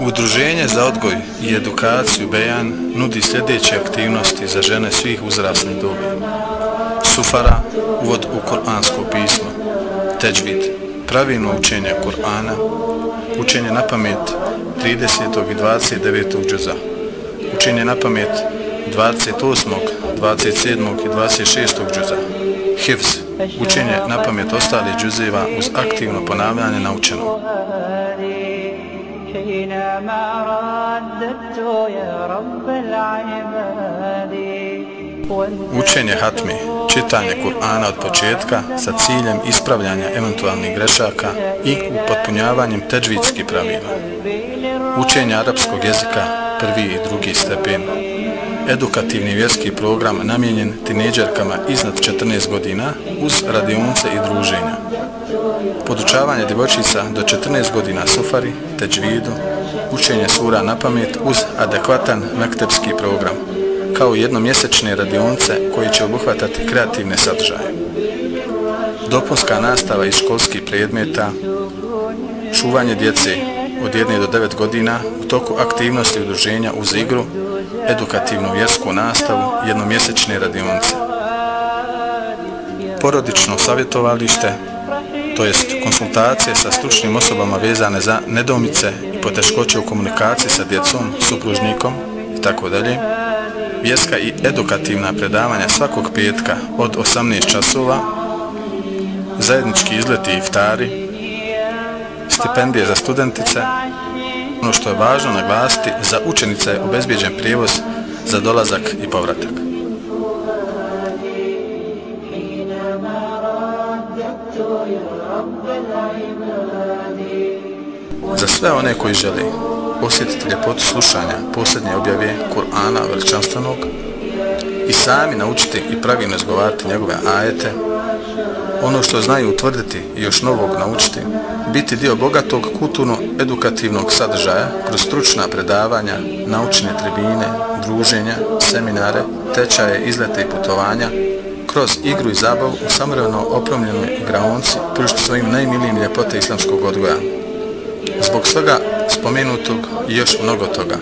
Udruženje za odgoj i edukaciju Bejan nudi sljedeće aktivnosti za žene svih uzrasnih dobi. Sufara, uvod u Koransko pismo, Teđvid, pravilno učenje Korana, učenje na pamet 30. i 29. džuza, učenje na pamet 28. 27. i 26. džuza, Hifz, učenje na pamet ostalih džuzeva uz aktivno ponavljanje naučenog. حينما رددت يا رب العباد Učenje hatmi, čitanje Kur'ana od početka sa ciljem ispravljanja eventualnih grešaka i upotpunjavanjem teđvitskih pravila. Učenje arapskog jezika, prvi i drugi stepen. Edukativni vjerski program namijenjen tineđerkama iznad 14 godina uz radionce i druženja. Podučavanje djevojčica do 14 godina sufari, teđvidu, učenje sura na pamet uz adekvatan mektepski program, kao jednomjesečne radionce koji će obuhvatati kreativne sadržaje. Dopunska nastava iz školskih predmeta, čuvanje djece od 1 do 9 godina u toku aktivnosti udruženja uz igru, edukativnu vjersku nastavu, jednomjesečne radionce. Porodično savjetovalište, to jest konsultacije sa stručnim osobama vezane za nedomice i poteškoće u komunikaciji sa djecom, supružnikom i tako dalje, vjerska i edukativna predavanja svakog petka od 18 časova, zajednički izleti i iftari, stipendije za studentice, ono što je važno naglasiti, za učenice je obezbijeđen prijevoz za dolazak i povratak. Za sve one koji žele osjetiti ljepotu slušanja posljednje objave Kur'ana veličanstvenog i sami naučiti i pravilno izgovarati njegove ajete, ono što znaju utvrditi i još novog naučiti, biti dio bogatog kulturno-edukativnog sadržaja kroz stručna predavanja, naučne tribine, druženja, seminare, tečaje, izlete i putovanja, kroz igru i zabavu u samrevno opromljenoj igraonci pružiti svojim najmilijim ljepote islamskog odgoja. Zbog svega spomenutog i još mnogo toga,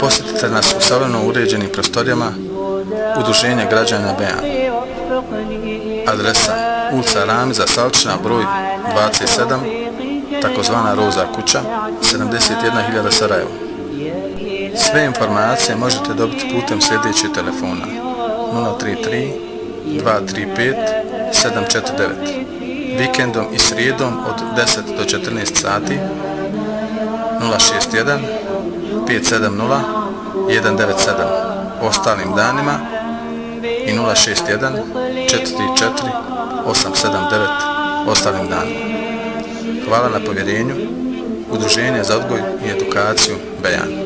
posjetite nas u savrano uređenim prostorijama Udruženja građana Bejan. Adresa ulica Ramiza Salčina, broj 27, takozvana Roza kuća, 71.000 Sarajevo. Sve informacije možete dobiti putem sljedećeg telefona 033 235 749 vikendom i srijedom od 10 do 14 sati 061 570 197 ostalim danima i 061 44 879 ostalim danima. Hvala na povjerenju Udruženje za odgoj i edukaciju Bejan.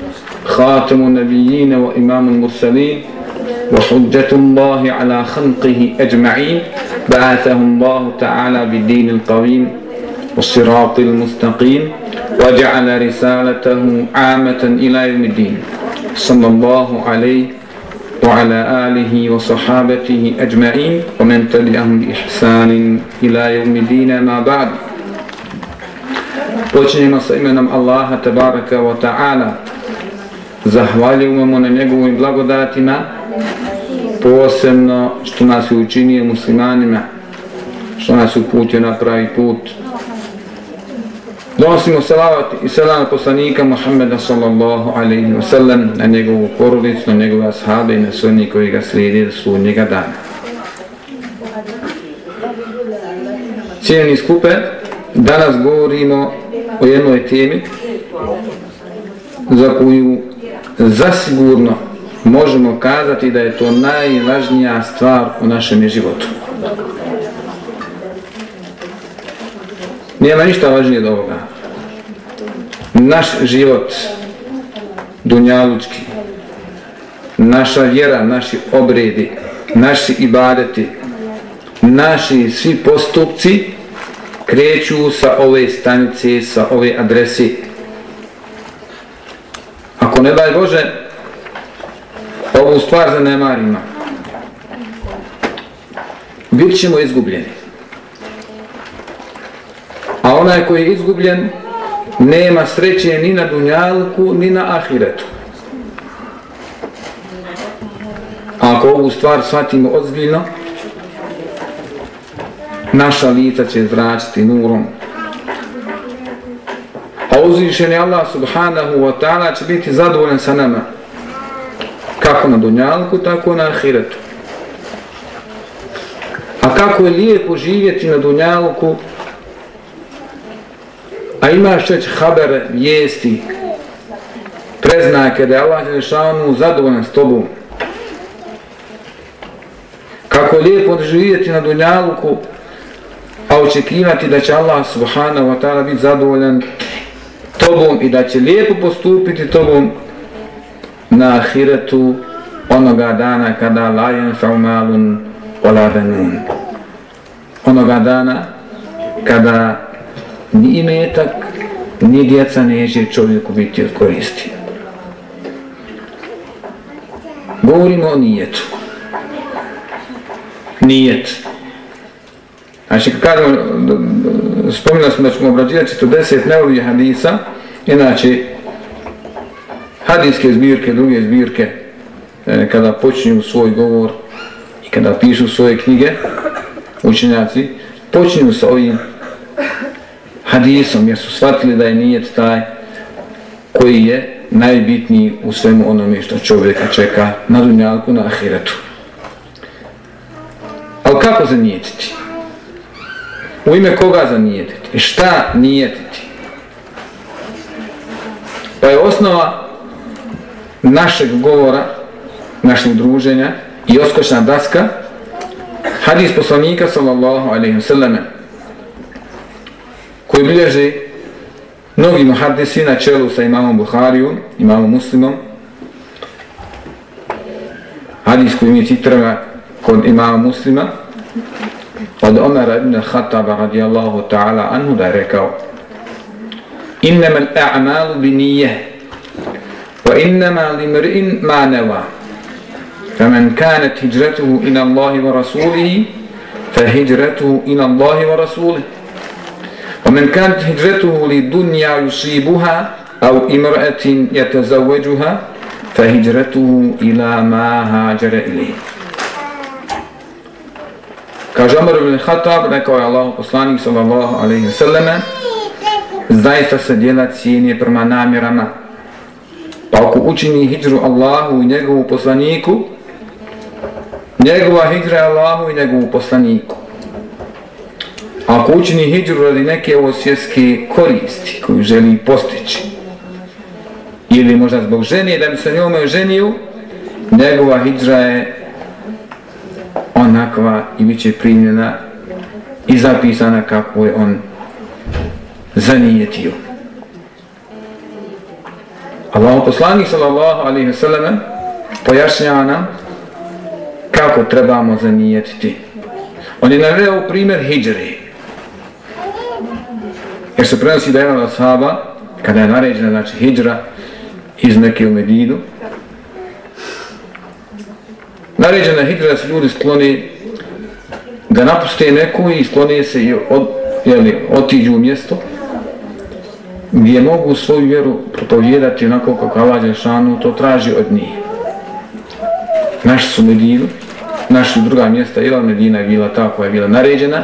خاتم النبيين وإمام المرسلين وحجة الله على خلقه أجمعين بعثه الله تعالى بالدين القويم والصراط المستقيم وجعل رسالته عامة إلى يوم الدين صلى الله عليه وعلى آله وصحابته أجمعين ومن تبعهم بإحسان إلى يوم الدين ما بعد Počinjemo sa imenom Allaha tabaraka wa ta'ala. Zahvaljujemo mu na njegovim blagodatima posebno što nas je učinio muslimanima, što nas je uputio na pravi put. Donosimo salavat i selam poslanika Muhammeda sallallahu alaihi wa sallam na njegovu porodicu, na njegove ashabe i na sve oni koji ga slijedi do sudnjega dana. Cijeni skupe, danas govorimo o jednoj temi za koju zasigurno možemo kazati da je to najvažnija stvar u našem životu. Nema ništa važnije od ovoga. Naš život, dunjalučki, naša vjera, naši obredi, naši ibadeti, naši svi postupci kreću sa ove stanice, sa ove adrese. Ako ne daj Bože, ovu stvar zanemarimo. Bit ćemo izgubljeni. A onaj koji je izgubljen, nema sreće ni na dunjalku, ni na ahiretu. Ako ovu stvar shvatimo ozbiljno, naša lica će zračiti nurom. A uzvišeni Allah subhanahu wa ta'ala će biti zadovoljan sa nama. Kako na dunjalku, tako na ahiretu. A kako je lijepo živjeti na dunjalku, a imaš već habere, vijesti, preznake da je Allah Želešanu zadovoljan s tobom. Kako je lijepo živjeti na dunjalku, a očekivati da će Allah subhanahu wa ta'ala biti zadovoljan tobom i da će lijepo postupiti tobom na ahiretu onoga dana kada lajen faumalun olavenun. Onoga dana kada ni imetak, ni djeca neće čovjeku biti od koristi. Govorimo o nijetu. Nijet. Znači, kad kažemo, spominali smo da ćemo obrađivati 40 neovih hadisa, inače, hadijske zbirke, druge zbirke, e, kada počinju svoj govor i kada pišu svoje knjige, učenjaci, počinju sa ovim hadisom, jer su shvatili da je nijet taj koji je najbitniji u svemu onome što čovjeka čeka na dunjalku, na ahiretu. Ali kako zanijetiti? U ime koga zanijetiti? I šta nijetiti? Pa je osnova našeg govora, našeg druženja i oskočna daska hadis poslanika sallallahu alaihi wa sallam koji bilježi mnogi muhadisi na čelu sa imamom Buhariju, imamom Muslimom hadis koji mi citrava kod imama Muslima od Omera ibn Khattaba radijallahu ta'ala anhu da je rekao innama l'a'malu bi nije wa innama li mri'in ma neva فمن كانت هجرته إلى الله ورسوله فهجرته إلى الله ورسوله. ومن كانت هجرته للدنيا يصيبها أو امرأة يتزوجها فهجرته إلى ما هاجر إليه. Kaže Omer ibn Khattab, rekao je Allah poslanik sallallahu alaihi wa sallam, zaista se djela cijenije prema namjerama. Pa ako učini hijđru Allahu i njegovu poslaniku, njegova hijđra je Allahu i njegovu poslaniku. Ako učini hijđru radi neke ovo svjetske koristi koju želi postići, ili možda zbog žene da bi se njome ženio, njegova hijđra je onakva i bit će primljena i zapisana kako je on zanijetio. Allah poslanik sallallahu alaihi wa sallam pojašnjava nam kako trebamo zanijetiti. On je naveo primjer hijđre. Jer se prenosi da je jedan od sahaba, kada je naređena znači hijđra iz neke u Medinu, naređena hijra da se ljudi skloni da napuste neku i skloni se i od, jeli, otiđu u mjesto gdje mogu svoju vjeru propovjedati onako kako Allah Žešanu to traži od njih. Naši su Medinu našli druga mjesta, jel Medina je bila ta koja je bila naređena.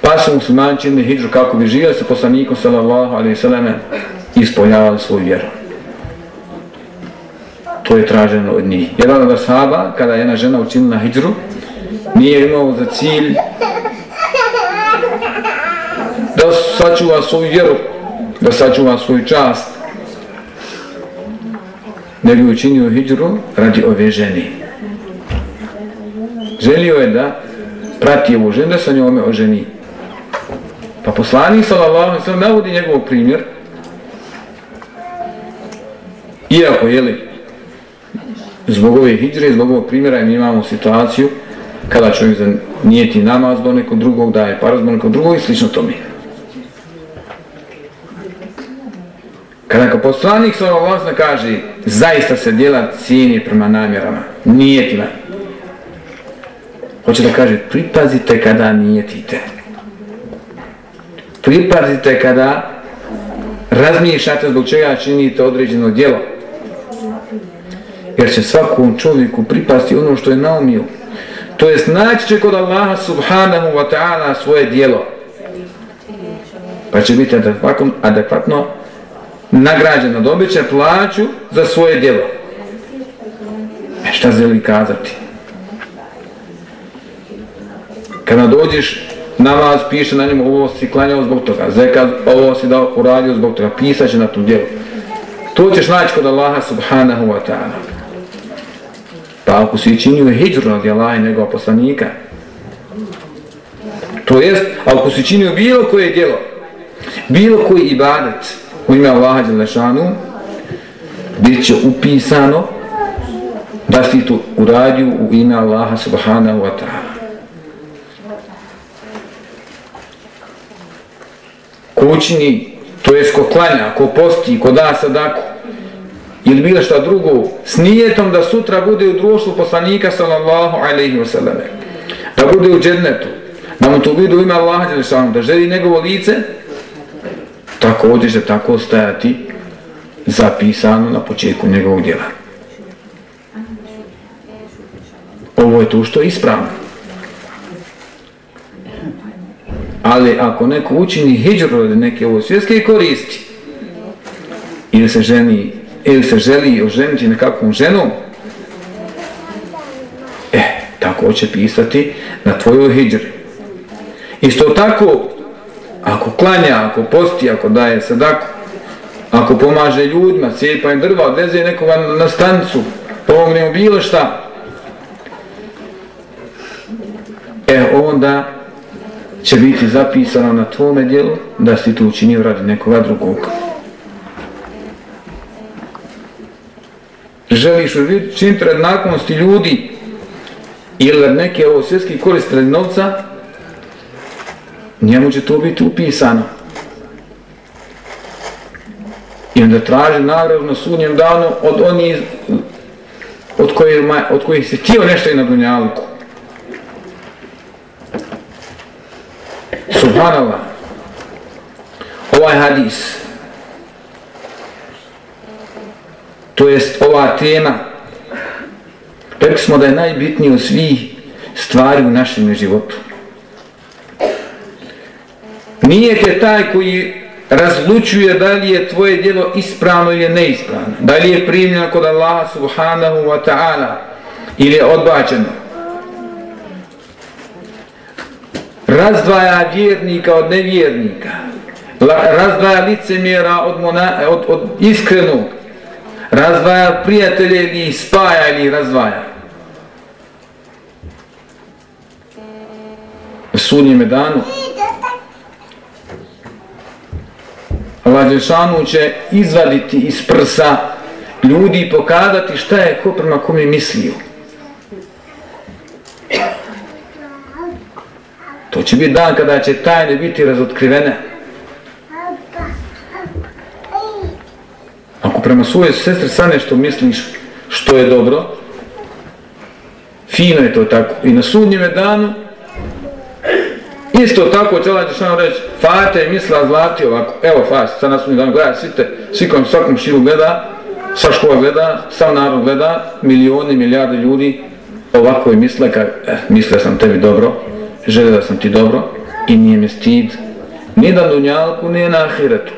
Pa su muslimani činili hijđu kako bi živjeli sa poslanikom sallallahu alaihi sallam ispoljavali svoju vjeru. To je traženo od njih. Jedan od Asaba, kada je jedna žena učinila hijđru, nije imao za cilj da sačuva svoju vjeru, da sačuva svoju čast, nego je učinio hijđru radi ove žene. Želio je da prati ovu ženu, da sa njome oženi. Pa poslanik sallallahu sallam navodi njegov primjer, iako je li zbog ove hijđre, zbog ovog primjera mi imamo situaciju kada čovjek nijeti namaz zbog nekog drugog, daje para zbog nekog drugog i slično tome. Kada kao poslanik sa ovog kaže zaista se djela cijeni prema namjerama, nijetima. Hoće da kaže pripazite kada nijetite. Pripazite kada razmišljate zbog čega činite određeno djelo. Jer će svakom čovjeku pripasti ono što je naumio. To jest naći će kod Allaha subhanahu wa ta'ala svoje djelo. Pa će biti adekvatno nagrađeno. dobit će plaću za svoje djelo. E šta želi kazati? Kada dođeš, namaz piše na njemu, ovo si klanjao zbog toga, zekad, ovo si dao uradio zbog toga, pisaće na tu djelu. To ćeš naći kod Allaha subhanahu wa ta'ala. Pa ako si činio hijđru radi Allah i njegova poslanika, to jest, ako si činio bilo koje djelo, bilo koji ibadet, u ime Allaha Đelešanu bit će upisano da si to uradio u ime Allaha Subhanahu wa ta'ala. Ko učini, to jest ko klanja, ko posti, ko da sadaku, ili bilo šta drugo, s nijetom da sutra bude u društvu poslanika sallallahu alaihi wa sallam, da bude u džednetu, da mu to vidu ima ime Allaha Đelešanu, da želi njegovo lice, također će tako stajati zapisano na početku njegovog djela. Ovo je to što je ispravno. Ali ako neko učini hijđru od neke ovo svjetske koristi, ili se ženi, ili se želi oženiti nekakvom ženom, eh, tako će pisati na tvojoj hijđri. Isto tako, ako klanja, ako posti, ako daje sadaku, ako pomaže ljudima, cijepa im drva, odveze nekoga na stancu, pomogne mu bilo šta, e onda će biti zapisano na tvome dijelu da si to učinio radi nekoga drugog. Želiš učiniti rad naklonosti ljudi ili rad neke ovo svjetski korist rad novca, njemu će to biti upisano. I onda traži nagradu na sudnjem danu od onih od kojih, od kojih se tio nešto i na dunjalku. Subhanallah. Ovaj hadis to jest ova tema rekli smo da je najbitnije od svih stvari u našem životu. Nije te taj koji razlučuje da li je tvoje djelo ispravno ili neispravno. Da li je primljeno kod Allaha subhanahu wa ta'ala ili je odbačeno. Razdvaja vjernika od nevjernika. Razdvaja licemjera od, mona, od, od iskrenog. Razdvaja prijatelje ili spaja ili razdvaja. U sudnjeme danu Allah Đelšanu će izvaditi iz prsa ljudi i pokazati šta je ko prema kome mislio. To će biti dan kada će tajne biti razotkrivene. Ako prema svoje sestre sa nešto misliš što je dobro, fino je to tako. I na sudnjeme danu Isto tako će Allah Đešanu reći, Fate je misla zlati ovako, evo Fate, sad na mi dan gledaj, svite svi kojom svakom širu gleda, sva škola gleda, sav narod gleda, milioni, milijarde ljudi ovako i misle, ka, eh, misle sam tebi dobro, žele da sam ti dobro i nije mi stid, ni da dunjalku, ni na ahiretu.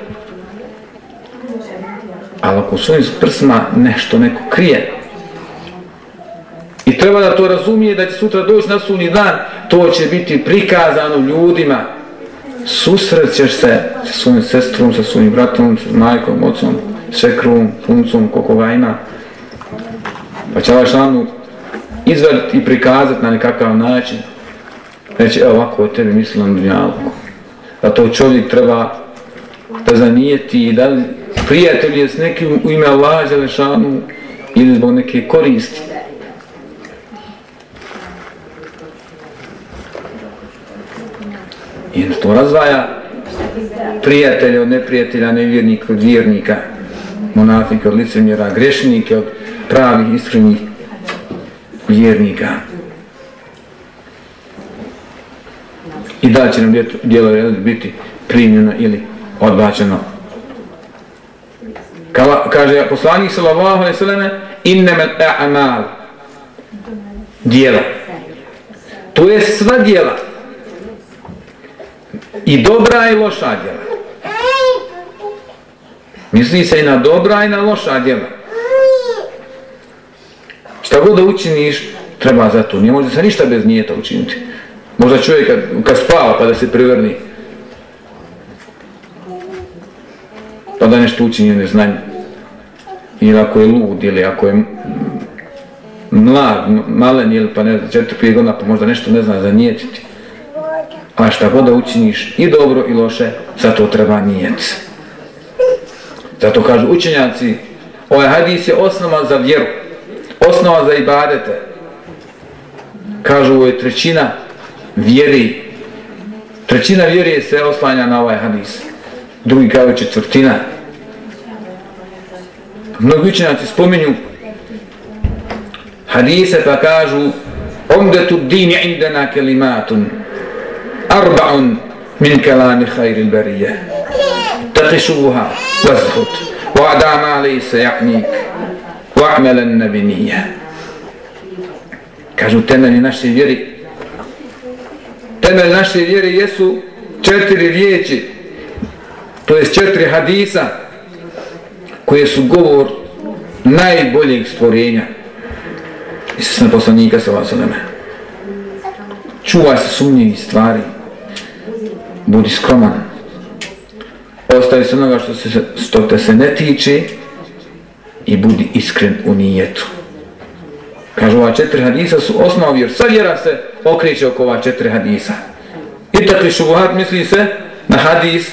Ali ako svojim prsima nešto neko krije, i treba da to razumije da će sutra doći na sunni dan, to će biti prikazano ljudima, susrećeš se sa svojim sestrom, sa svojim bratom, sa majkom, ocom, svekrom, puncom, koliko ga ima. Pa će ovaj šlanu izvaditi i prikazati na nekakav način. Reći, evo ovako o tebi mislim na dunjalku. Da to čovjek treba da zanijeti i da li prijatelj je s nekim u ime Allaha Želešanu ili zbog neke koristi. I to razvaja prijatelje od neprijatelja, nevjernika od vjernika, monafika od licemjera, grešnike od pravih, iskrenih vjernika. I da će nam djelo biti primljeno ili odbačeno. Ka, kaže poslanik sallallahu alejhi ve selleme innamal a'mal djela. To je sva djela i dobra i loša djela. Misli se i na dobra i na loša djela. Šta god da učiniš, treba za to. Nije može se ništa bez nijeta učiniti. Možda čovjek kad, kad spava pa da se privrni, pa da nešto učini neznanje. Ili ako je lud, ili ako je mlad, malen, ili pa ne znam, četiri, pije godina, pa možda nešto ne zna za nijetiti. A šta god da učiniš i dobro i loše, zato treba nijec. Zato kažu učenjaci, ovaj hadis je osnova za vjeru, osnova za ibadete. Kažu ovo je trećina vjeri. Trećina vjeri je sve oslanja na ovaj hadis. Drugi kao četvrtina. Mnogi učenjaci spominju hadise pa kažu Omdetu dini indena kelimatun أربع من كلام خير البرية تقشوها وازهد وأدع ما ليس يعنيك واعملن بنية kažu temelji naše vjeri temelj naše vjeri jesu četiri riječi to je četiri hadisa koje su govor najboljeg stvorenja Isusna poslanika sa vas čuvaj se sumnjivih stvari budi skroman. Ostavi se onoga što, se, što te se ne tiče i budi iskren u nijetu. Kažu ova četiri hadisa su osnovi jer sva vjera se okreće oko ova četiri hadisa. I takvi šubuhat misli se na hadis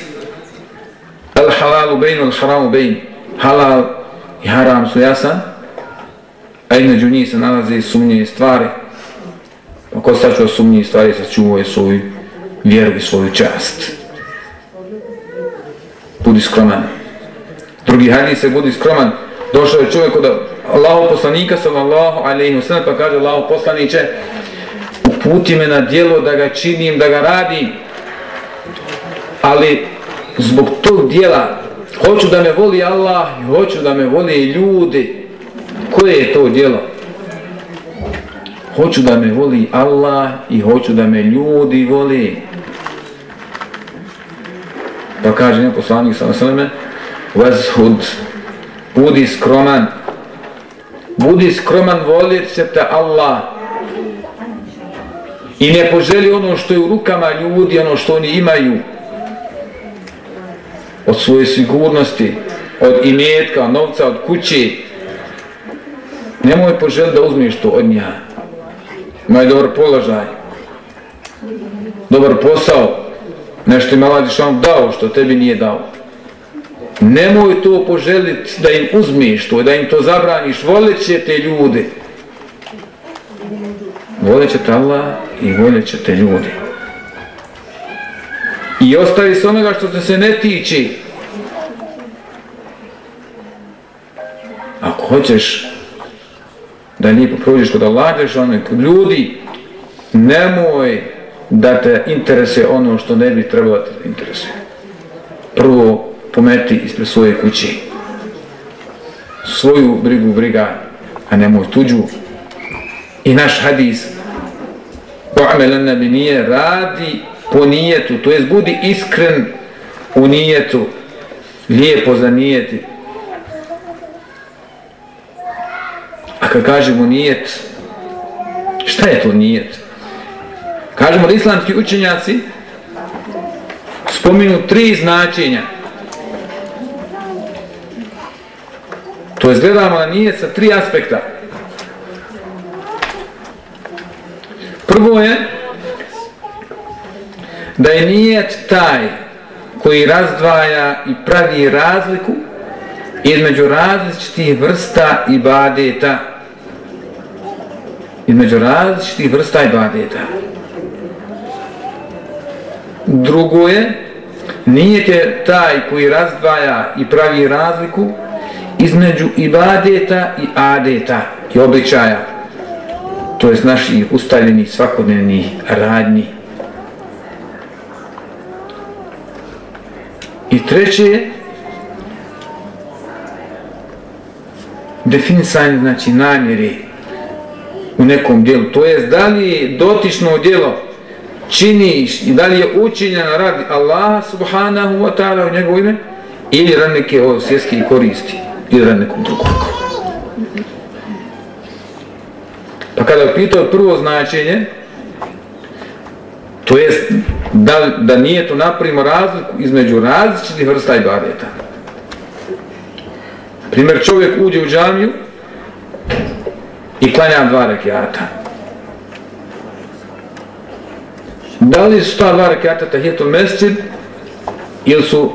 al halalu bejnu al haramu bejn halal i haram su jasan a između njih se nalaze sumnje stvari. Pa Ako sačuva sumnje stvari, sačuva je svoju vjeru i svoju čast. Budi skroman. Drugi hadis se budi skroman. Došao je čovjek od Allahu poslanika sallallahu alejhi ve sellem pa kaže Allahu poslanice uputi me na djelo da ga činim, da ga radim. Ali zbog tog djela hoću da me voli Allah i hoću da me voli ljudi. Koje je to djelo? Hoću da me voli Allah i hoću da me ljudi voli. Pa kaže njen poslanik sa sveme Vazhud, budi skroman, budi skroman, volit se te Allah. I ne poželi ono što je u rukama ljudi, ono što oni imaju od svoje sigurnosti, od imetka, novca, od kuće. Nemoj poželiti da uzmeš to od nja. Imaj dobar položaj, dobar posao, nešto im Allah Žešan dao što tebi nije dao. Nemoj to poželiti da im uzmiš to, da im to zabraniš, volit će te ljude. Volit će te Allah i volit će te ljudi. I ostavi se onoga što te se ne tiči. Ako hoćeš da lijepo prođeš kod Allah Žešan, kod ljudi, nemoj da te interesuje ono što ne bi trebalo da te interesuje. Prvo pometi ispred svoje kuće. svoju brigu briga, a nemoj tuđu. I naš hadis, u'melena bi nije, radi po nijetu, to jest budi iskren u nijetu, lijepo za nijeti. A kad kažemo nijet, šta je to nijet? Kažemo da islamski učenjaci spominu tri značenja. To je gledamo na nijet sa tri aspekta. Prvo je da je nijet taj koji razdvaja i pravi razliku između različitih vrsta ibadeta. Između različitih vrsta ibadeta. Drugo je, nijet je taj koji razdvaja i pravi razliku između ibadeta i adeta i običaja. To je naši ustaljeni svakodnevni radnji. I treće je definisanje znači namjeri u nekom dijelu. To je da li dotično djelo činiš i da li je učinjeno radi Allaha subhanahu wa ta'ala u njegovu ime ili radi neke ovo svjetske koristi ili radi nekom drugom. Pa kada je pitao prvo značenje, to jest da, da nije to napravimo razliku između različitih vrsta ibadeta. Primjer, čovjek uđe u džamiju i klanja dva rekiata. Da li su ta dva rekiata tahijetul mescid ili su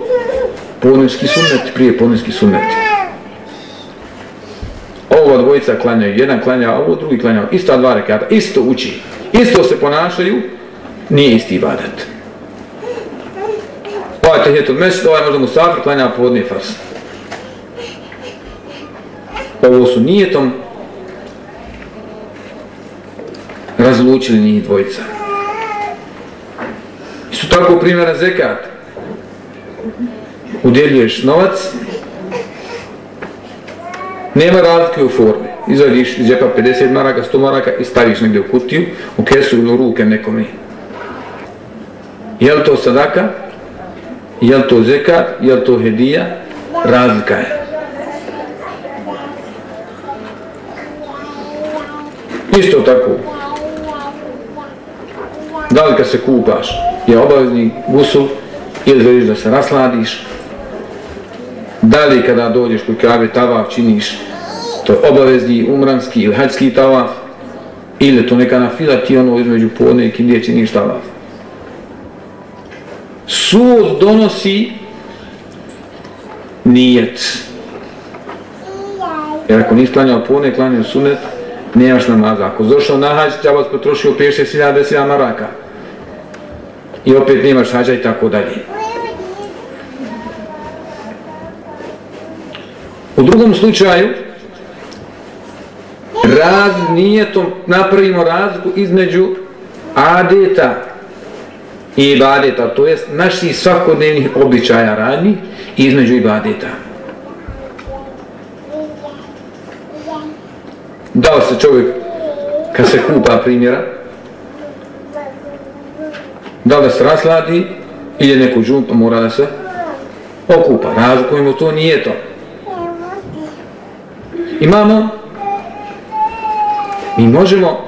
ponijski sunet, prije ponijski sunet? Ova dvojica klanjaju, jedan klanja ovo, drugi klanja ovo, ista dva rekiata, isto uči, isto se ponašaju, nije isti ibadet. Ovaj tahijetul mesjid, ovaj možda mu safir klanja povodni fars. Ovo su nijetom razlučili njih dvojica. Isto tako primjera zekat. Udjeljuješ novac, nema razlike u formi. Izvadiš iz džepa 50 maraka, 100 maraka i staviš negdje u kutiju, u kesu ili u ruke nekome. Je li to sadaka? Je li to zekat? Je li to hedija? Razlika je. Isto tako. Da li kad se kupaš je obavezni gusul ili želiš da se rasladiš? Da li kada dođeš kod kabe tavav činiš to je obavezni umranski ili hađski tavaf ili to neka na fila ti ono između podne i kindije činiš tavaf? Sud donosi nijet. Jer ako nisi klanjao pune, klanjao sunet, nemaš namaza. Ako došao na hađ, treba vas potrošio 5-6 maraka. I opet nemaš hađa i tako dalje. U drugom slučaju, raz, nijetom napravimo razliku između adeta i ibadeta, to jest naših svakodnevnih običaja radnji između ibadeta. da se čovjek kad se kupa primjera da da se rasladi ili neku džumpu mora da se okupa razlikujemo to nije to imamo mi možemo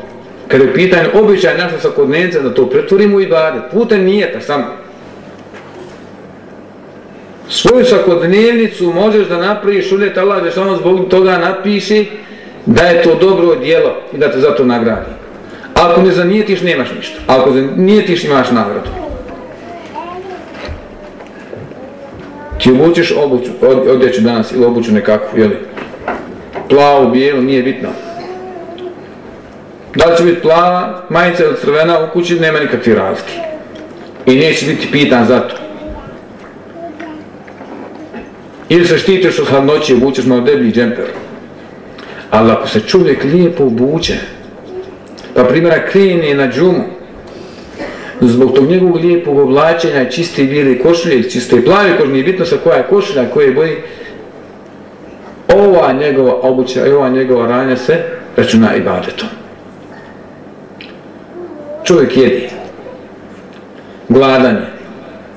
kada je pitanje običaj naša svakodnevnica da to pretvorimo i bade putem nijeta samo svoju svakodnevnicu možeš da napraviš uljeta Allah da samo zbog toga napiši da je to dobro djelo i da te zato nagradi. Ako ne zanijetiš, nemaš ništa. Ako zanijetiš, imaš nagradu. Ti obućeš obuću, odjeću danas ili obuću nekakvu, jeli? Plavu, bijelu, nije bitno. Da li će biti plava, majica ili crvena, u kući nema nikakve razlike. I neće biti pitan za to. Ili se štitiš od hladnoće i obučeš malo deblji džemper. Ali ako se čovjek lijepo obuče, pa primjera krene na džumu, zbog tog njegovog lijepog oblačenja i čiste bijele košulje, čiste plave košulje, nije bitno sa koja je košulja, koje boji, ova ova njegova obuća i ova njegova ranja se računa ibadetom. Čovjek jedi. Gladan je.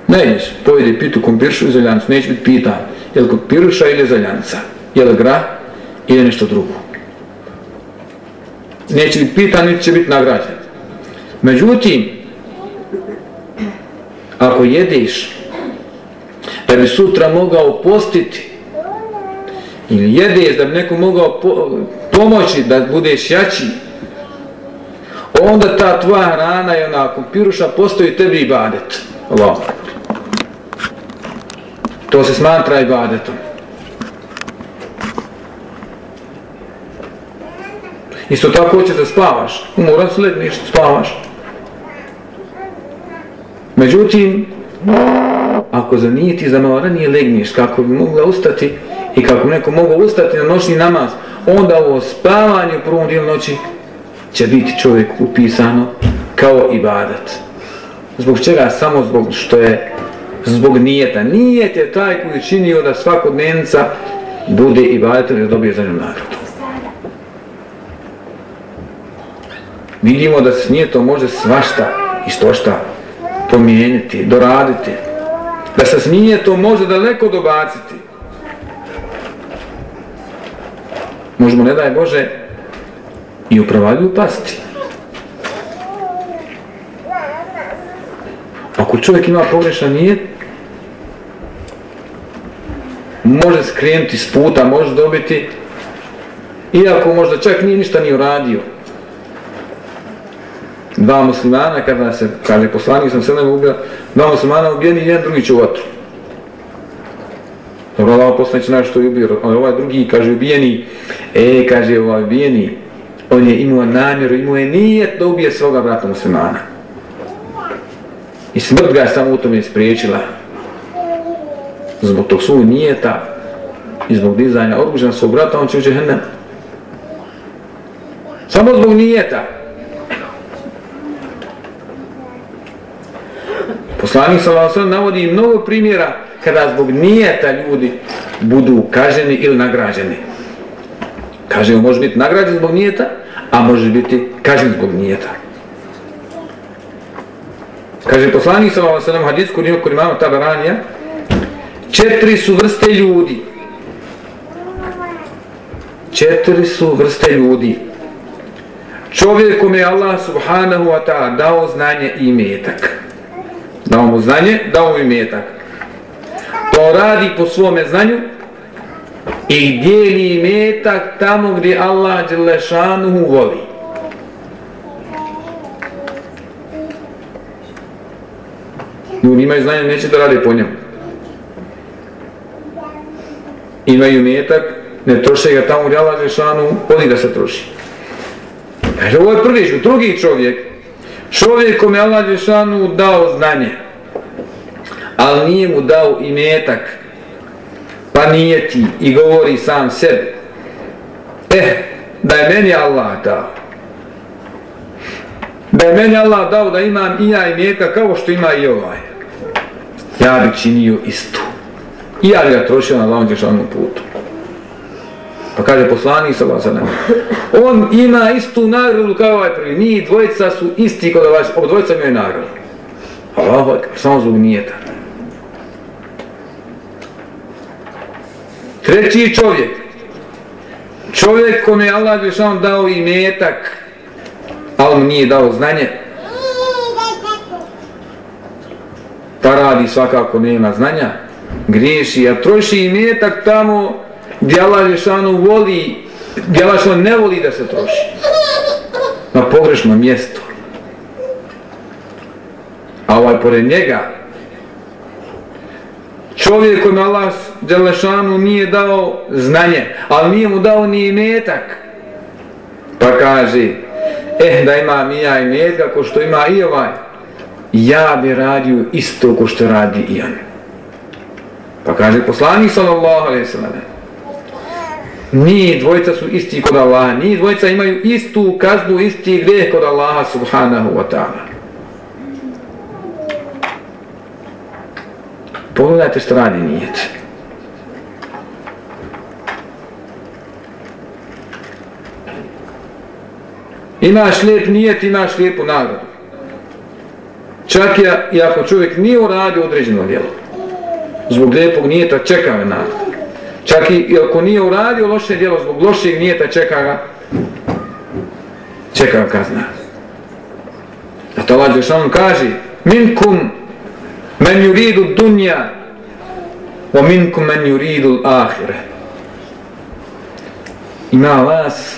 Ne ješ, pojedi pitu kompiršu i zeljancu, neće biti pitan. Je li kompirša ili zeljanca? Je li gra ili nešto drugo? Neće biti pitan, niti će biti nagrađen. Međutim, ako jedeš da bi sutra mogao postiti ili jedeš da bi neko mogao po pomoći da budeš jači onda ta tvoja rana i onako piruša postoji tebi ibadet. badet Allah. to se smatra i isto tako hoće da spavaš Umoran se ledniš spavaš međutim ako za nije ranije legneš kako bi mogla ustati i kako bi neko mogao ustati na noćni namaz onda ovo spavanje u prvom dijelu noći će biti čovjek upisano kao ibadat. Zbog čega? Samo zbog što je zbog nijeta. Nijet je taj koji činio da svakodnevnica bude ibadat i da dobije za njom nagradu. Vidimo da s nijetom može svašta i štošta pomijeniti, promijeniti, doraditi. Da se s nijetom može daleko dobaciti. Možemo, ne daj Bože, i u provalju pasti. Ako čovjek ima pogrešan nijet, može skrenuti s puta, može dobiti, iako možda čak nije ništa ni uradio. Dva muslimana, kada se, kaže poslanik, sam se ne ubio, dva muslimana ubijeni, jedan drugi će u vatru. Dobro, Allah poslanik će što je ubio, ovaj drugi, kaže, ubijeni, e, kaže, ovaj ubijeni, on je imao namjeru, imao je nijet da ubije svoga brata muslimana. I smrt ga je samo u tome ispriječila. Zbog tog svog nijeta i zbog dizanja oružja svog brata, on će u džehennem. Samo zbog nijeta. Poslanik Salavosov navodi mnogo primjera kada zbog nijeta ljudi budu kaženi ili nagrađeni. Kaže, može biti nagrađen zbog nijeta, a može biti kažen zbog nijeta. Kaže, poslanik sa vam sadom hadis, kod ima, kod imamo tabaranija, četiri su vrste ljudi. Četiri su vrste ljudi. Čovjek kome je Allah subhanahu wa ta'ala dao znanje i imetak. Dao mu znanje, dao mu imetak. To radi po svome znanju, i dijeli metak tamo gdje Allah Đelešanuhu voli. Ljudi imaju znanje, neće da rade po njemu. Imaju metak, ne troše ga tamo gdje Allah Đelešanuhu voli da se troši. Kaže, ovo je prvi, drugi čovjek. Čovjek kome Allah Đelešanuhu dao znanje, ali nije mu dao i metak, pa nijeti i govori sam sebi. Eh, da je meni Allah dao. Da je meni Allah dao da imam i ja i mjeka kao što ima i ovaj. Ja bi činio istu i ja bi ga trošio na lavom dješavnom putu. Pa kaže poslanik sa vas on ima istu nagradu kao ovaj prvi. Njih dvojica su isti kod ovaj ob dvojica je nagradu Allah, samo zbog nijeta. Treći čovjek. Čovjek kome je Allah Žešan dao i metak, ali mu nije dao znanje. Pa radi svakako nema znanja. Griješi, a troši i metak tamo gdje Allah Žešanu voli, gdje Allah Žešanu ne voli da se troši. Na pogrešno mjesto. A ovaj pored njega čovjek kome Allah Đelešanu nije dao znanje, ali nije mu dao ni imetak. Pa kaže, eh da ima mi ja imetka ko što ima i ovaj, ja bi radio isto ko što radi i on. Pa kaže poslanik sallallahu alaihi sallam, Ni dvojica su isti kod Allaha, ni dvojica imaju istu kaznu, isti greh kod Allaha subhanahu wa ta'ala. Pogledajte što radi nijet. Imaš lijep nijet, imaš lijepu nagradu. Čak i ako čovjek nije uradio određeno djelo, zbog lijepog nijeta čeka ga nagradu. Čak i ako nije uradio loše djelo, zbog lošeg nijeta čeka ga, čeka ga kazna. A to Allah Đelšanu kaže, minkum men yuridu dunja, wa minkum men yuridu ahire. Ima vas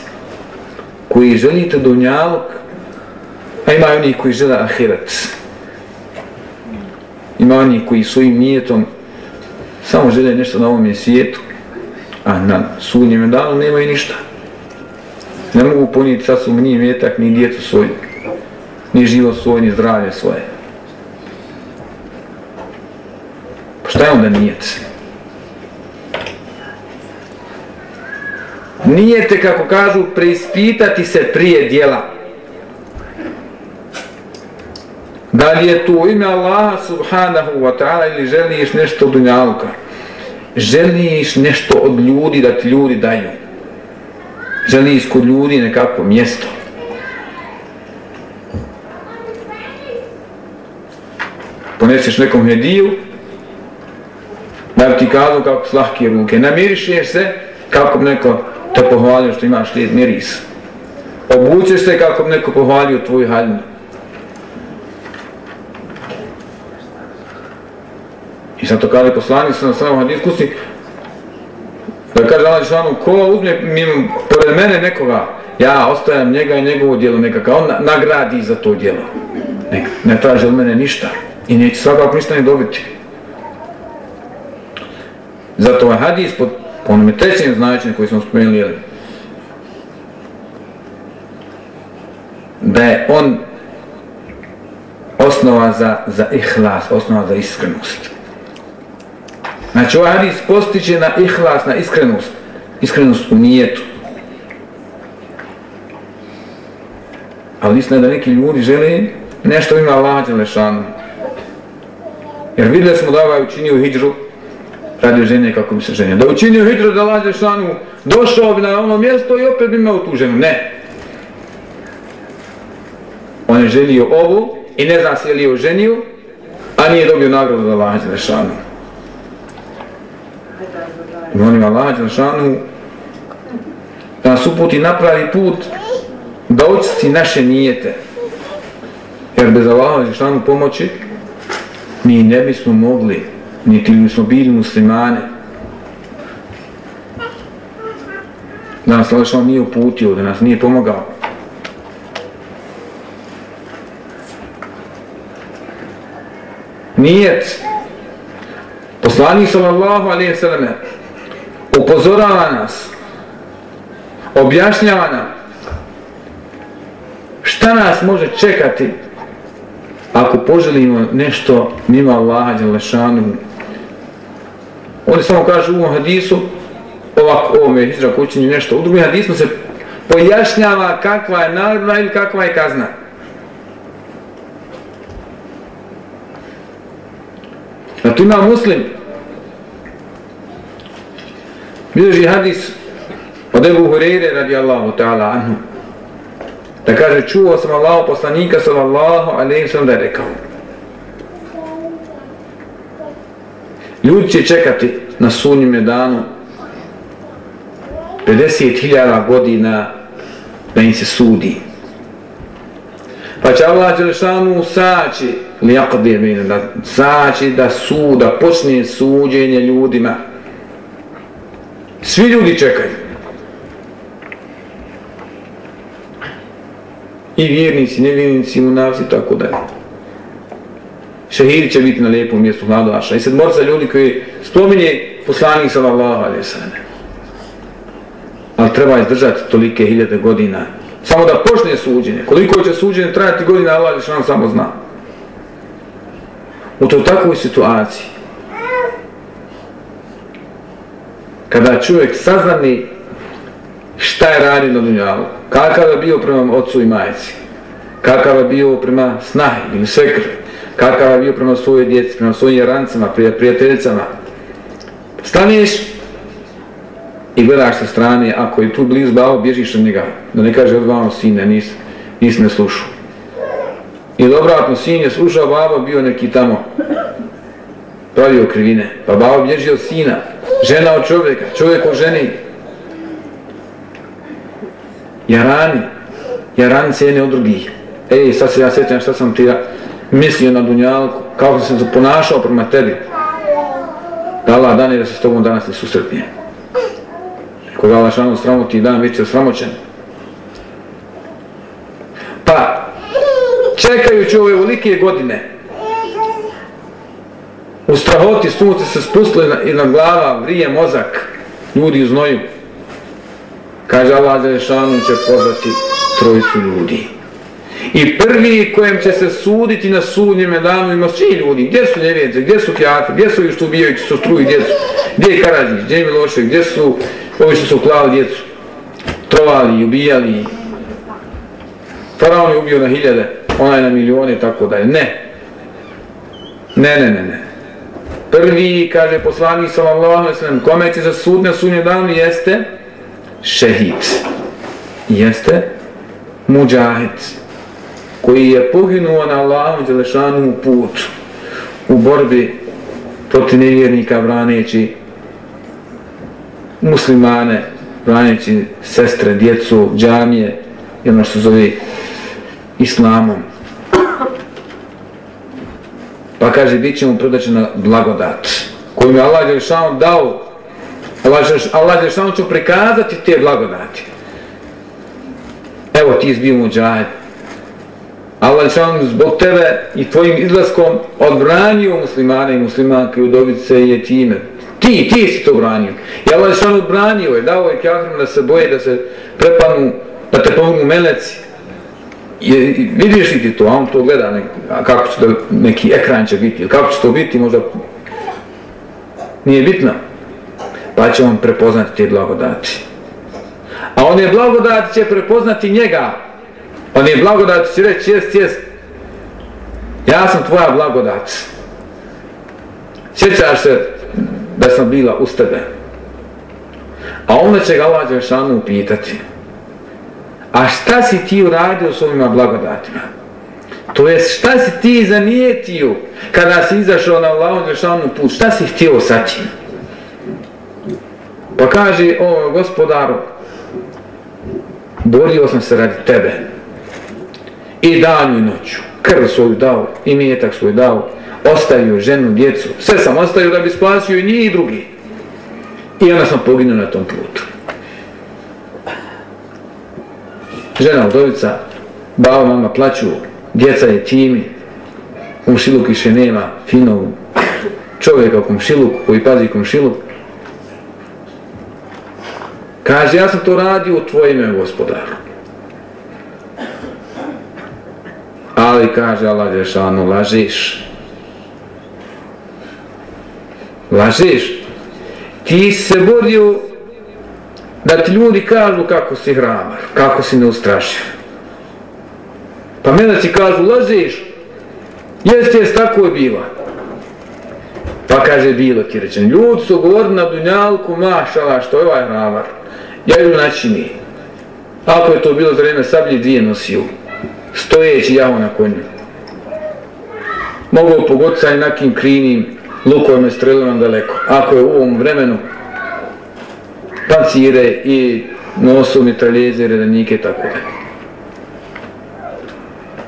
koji želite dunjalog, a ima oni koji žele ahiret. Ima oni koji svojim nijetom samo žele nešto na ovom svijetu, a na sudnjem danu nemaju ništa. Ne mogu ponijeti sa svom ni metak, ni djecu svoju, ni život svoj, ni zdravlje svoje. Pa šta je onda nijet? Nijete, kako kažu, preispitati se prije dijela. Da li je to ime Allaha subhanahu wa ta'ala ili želiš nešto od dunjaluka? Želiš nešto od ljudi da ti ljudi daju? Želiš kod ljudi nekako mjesto? Poneseš nekom hediju da ti kažu kako slahke ruke. Namirišeš se kako bi neko te pohvalio što imaš lijep miris. Obućeš se kako bi neko pohvalio tvoju haljinu. I sad to kaže poslanik sam na samom diskusiji, da kaže Allah Žešanu, ko uzme mimo, pored mene nekoga, ja ostavljam njega i njegovo djelo nekakav, on nagradi za to djelo. Ne, ne traži od mene ništa i neće svakako ništa ne dobiti. Zato ovaj hadis pod onome trećem značenju koji smo spomenuli, da je on osnova za, za ihlas, osnova za iskrenost. Znači ovaj hadis postiče na ihlas, na iskrenost, iskrenost u nijetu. Ali istina je da neki ljudi žele nešto ima Allah Đelešanu. Jer vidjeli smo da ovaj učinio hijđru, radi žene kako bi se ženio. Da učinio hidro da lađe šanu, došao bi na ono mjesto i opet bi imao tu ženu. Ne. On je želio ovu i ne zna se je li je ženio, a nije dobio nagradu da lađe šanu. I molim Allah šanu da nas uputi napravi put da očisti naše nijete. Jer bez Allaha šanu pomoći mi ne bismo mogli niti mi smo bili muslimani. Da nas Allah nije uputio, da nas nije pomogao. Nijet. Poslanik sallallahu alaihi sallam upozorava nas, objašnjava nam šta nas može čekati ako poželimo nešto mimo Allaha Đalešanu Oni samo kažu u ovom hadisu, ovako, ovo me hijra kućenju nešto, u drugim hadisu se pojašnjava kakva je naredba ili kakva je kazna. A tu ima muslim, Bileži hadis od Ebu Hureyre radijallahu ta'ala anhu, da kaže, čuo sam Allahu poslanika sallallahu alaihi sallam da je rekao, Ljudi će čekati na sunnjime danu 50.000 godina da im se sudi. Pa će Allah Đelešanu saći lijaqdije mene, da saći da suda, počne suđenje ljudima. Svi ljudi čekaju. I vjernici, nevjernici, munavci, tako dalje šehidi će biti na lijepom mjestu mladovaša. I sedmorca ljudi koji spominje poslanik sallallahu alaihi sallam. Ali treba izdržati tolike hiljade godina. Samo da počne suđenje. Koliko će suđenje trajati godina, Allah je samo zna. U to takvoj situaciji, kada čovjek saznani šta je radio na dunjalu, kakav je bio prema ocu i majici, kakav je bio prema snahi ili sekretu, kakav je bio prema svojoj djeci, prema svojim jarancama, prijateljicama. Staneš i gledaš sa strane, ako je tu blizu bavo, bježiš od njega. Da ne kaže odvano sine, nis, nisi me slušao. I obratno, sin je slušao, baba bio neki tamo pravio krivine. Pa baba bježi od sina, žena od čovjeka, čovjek od ženi. Jarani, jarani jedne od drugih. Ej, sad se ja sjećam šta sam ti ja mislio na dunjalku, kako sam se ponašao prema tebi. Da Allah dani da se s tobom danas ne susretnije. Koga Allah šanu sramoti dan, bit će sramoćen. Pa, čekajući ove ulike godine, u strahoti sunce se spustile na, i na glava, vrije mozak, ljudi u znoju. Kaže Allah Đelešanu će pozvati trojicu ljudi. I prvi kojem će se suditi na sudnjeme danu ima svi ljudi. Gdje su njevijence, gdje su kjate, gdje su što ubijaju, su struji, djecu, gdje je Karadžić, gdje je Milošević, gdje su ovi što su klali djecu, trovali, ubijali. Faraon je ubio na hiljade, onaj na milijone, tako da je. Ne. Ne, ne, ne, ne. Prvi, kaže poslanik sallallahu alejhi ve sellem, kome će za sud na sudnjem danu jeste šehid. Jeste muđahid koji je poginuo na Allahom dželešanu put u borbi protiv nevjernika braneći muslimane, braneći sestre, djecu, džamije i ono što zove islamom. Pa kaže, bit će mu predačena blagodat koju mi Allah Đelešanu dao. Allah Đelešanu će prikazati te blagodati. Evo ti izbio mu džahed. Allah Đelešanu zbog tebe i tvojim izlaskom odbranio muslimane i muslimanke u dobice i etime. Ti, ti si to branio. I Allah Đelešanu odbranio je, dao je kjafrima da se boje, da se prepanu, da te pomognu meleci je, vidiš li ti to, a on to gleda, nek, kako će da, neki ekran će biti, kako će to biti, možda nije bitno, pa će on prepoznati te blagodati. A on je blagodati će prepoznati njega, Pa on je blagodati će reći, jest, jest, ja sam tvoja blagodat. Sjećaš se da sam bila uz tebe. A onda će ga Allah Đeršanu upitati, A šta si ti uradio s ovima blagodatima? To jest šta si ti zanijetio kada si izašao na Allahom zrešavnom put? Šta si htio sa tim? Pa kaže, o gospodaru, borio sam se radi tebe. I danju i noću. Krv svoju dao, i mijetak svoj dao. Ostavio ženu, djecu. Sve sam ostavio da bi spasio i njih i drugi. I onda sam poginuo na tom putu. žena udovica, baba mama plaću, djeca je timi, komšiluk više nema, finog čovjeka u komšiluku koji pazi komšiluk. Kaže, ja sam to radio u tvojim ime, gospodaru. Ali, kaže Allah Đešanu, lažiš. Lažiš. Ti se borio da ti ljudi kažu kako si hrabar, kako si neustrašiv. Pa mene ti kažu, lažiš. jeste, jest, tako je bila. Pa kaže, bilo ti rečen, ljudi su govorili na dunjalku, mašala, što je ovaj hrabar, ja ju načini. Ako je to bilo za vreme sablje, dvije nosio, stojeći jaho na konju. Mogu pogoditi nekim krinim lukovima i strelima daleko. Ako je u ovom vremenu pancire i nosu mitraljeze, redanike i tako da.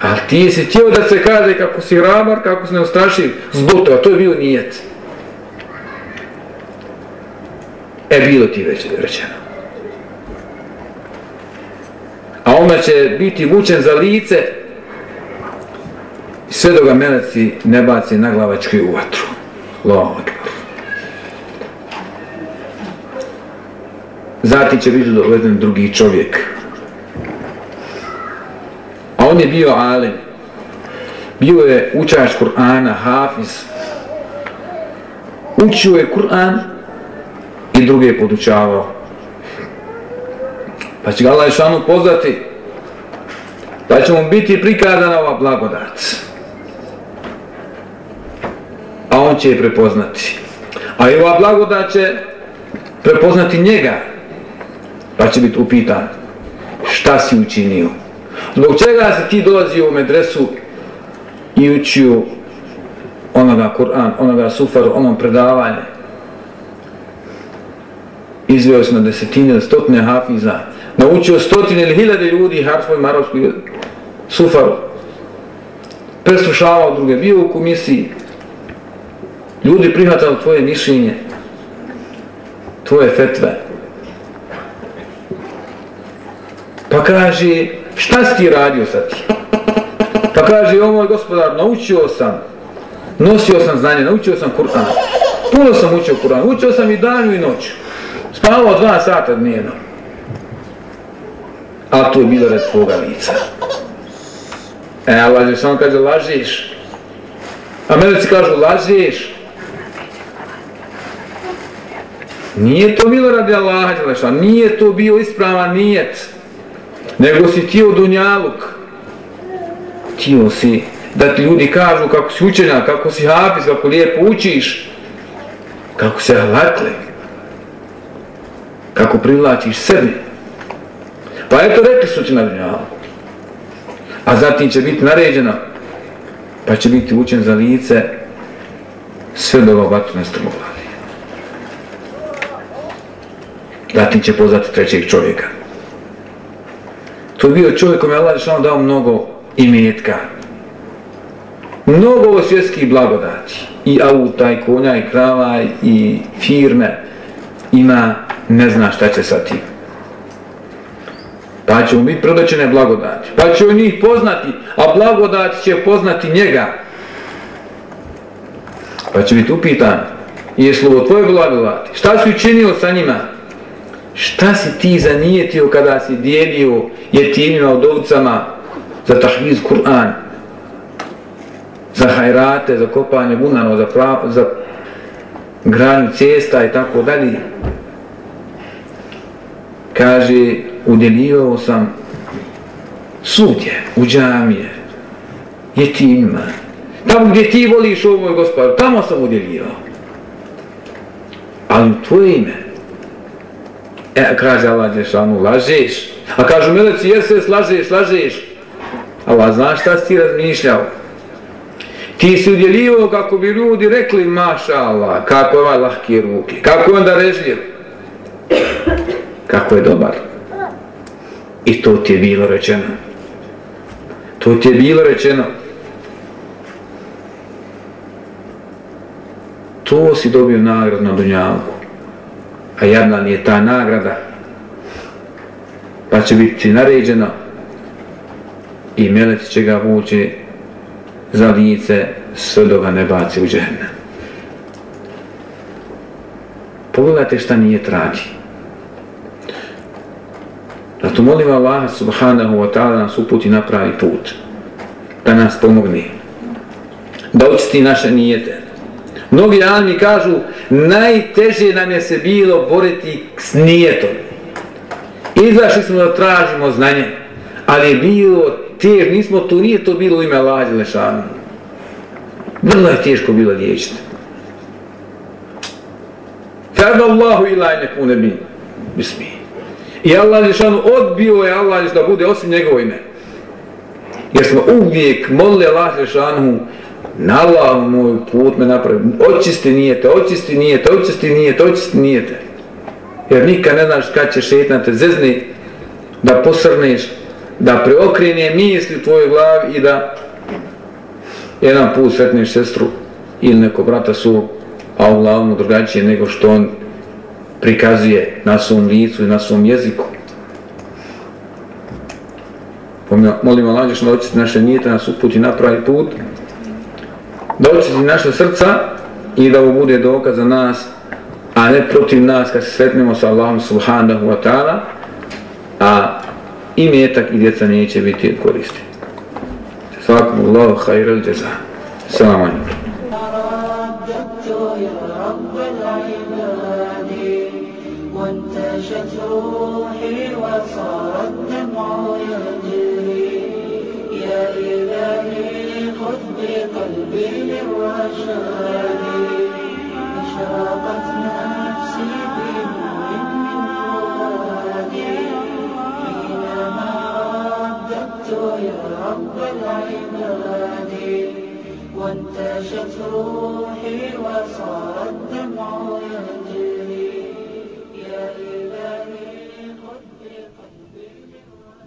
Ali ti si htio da se kaže kako si hrabar, kako si neustrašiv, zbog toga, to je bio nijet. E, bilo ti već rečeno. A ona će biti vučen za lice sve dok ga meleci ne baci na glavački u vatru. Loho zatim će biti doveden drugi čovjek. A on je bio alim. Bio je učač Kur'ana, hafiz. Učio je Kur'an i druge je podučavao. Pa će ga Allah šanu pozvati pa će mu biti prikazana ova blagodat. A on će je prepoznati. A i ova blagodat će prepoznati njega pa će biti upitan šta si učinio. Zbog čega si ti dolazio u medresu i učio onoga Kur'an, onoga sufaru, onom predavanje. Izveo sam desetine, stotne hafiza, naučio stotine ili hiljade ljudi harfoj marovskoj sufaru. Preslušavao druge, bio u komisiji. Ljudi prihvatali tvoje mišljenje, tvoje fetve. Pa kaže, šta si ti radio sad ti? Pa kaže, o moj gospodar, naučio sam, nosio sam znanje, naučio sam Kur'an. Puno sam učio Kur'an, učio sam i danju i noću. Spavao dva sata dnevno. A to je bilo tvoga lica. E, Allah lažeš, samo kaže, lažiš. A meleci kažu, lažiš. Nije to bilo radi Allaha, nije to bio ispravan nijet. Nego si tio dunjaluk htio si da ti ljudi kažu kako si učenja, kako si hafiz, kako lijepo učiš, kako se hvatle, kako privlačiš sebi. Pa eto rekli su ti na dunjalu. A zatim će biti naređeno, pa će biti učen za lice sve do ovog vatu ne. Zatim će pozvati trećeg čovjeka. To je bio čovjek kom je Allah dao mnogo imetka. Mnogo svjetskih blagodati. I auta, i konja, i krava, i firme. Ima, ne zna šta će sa tim. Pa će mu biti predoćene blagodati. Pa će on njih poznati, a blagodati će poznati njega. Pa će biti upitan, je slovo tvoje blagodati? Šta si učinio sa njima? Šta si ti zanijetio kada si dijelio jetimima, ovcama, za tahviz Kur'an, za hajrate, za kopanje bunano, za, pra, za granju cesta i tako dalje. Kaže, udjelio sam sudje, u džamije, jetima. Tamo gdje ti voliš ovo moj gospod, tamo sam udjelio. Ali u tvoje ime, e, kaže Allah Đešanu, lažeš. A kažu meleci, jesi, lažeš, lažeš. Allah znaš šta si razmišljao. Ti si udjeljivo kako bi ljudi rekli maša Allah, kako je ovaj lahki ruke, kako je onda režljiv, kako je dobar. I to ti je bilo rečeno. To ti je bilo rečeno. To si dobio nagradu na Dunjalku. A jedna nije ta nagrada. Pa će biti naređeno i meleci će ga vući za lice sve do ga ne baci u džehne. Pogledajte šta nije traži. Zato molim Allah subhanahu wa ta'ala nas uputi na pravi put. Da nas pomogni. Da učisti naše nijete. Mnogi almi kažu najteže nam je se bilo boriti s nijetom. Izašli smo da tražimo znanje, ali je bilo tež, nismo to, nije to bilo ime Allah Đelešanu. Vrlo je teško bilo liječiti. Kada Allahu ilaj nekune bi, bin. I Allah Žešanu odbio je Allah Đelešanu da bude osim njegovo ime. Jer smo uvijek molili Allah Žešanu na Allah moj put me napravi. Očisti nijete, očisti nijete, očisti nijete, očisti nijete. Jer nikad ne znaš kad će šetan te zezni da posrneš, da preokrene misli u tvojoj glavi i da jedan put sretneš sestru ili neko brata su a uglavnom drugačije nego što on prikazuje na svom licu i na svom jeziku. Molimo Allah da očiti naše nijete, nas uputi na pravi put, da očiti naše srca i da ovo bude dokaz za nas, a ne protiv nas kad se sretnemo sa Allahom subhanahu wa ta'ala, a i metak i djeca neće biti koristi. Svakom Allahu khairal jaza. Salamu alaikum. للرشاد أشرقت نفسي بنور من فؤادي. حينما يا رب العباد وانتشت روحي وصار الدمع يهدي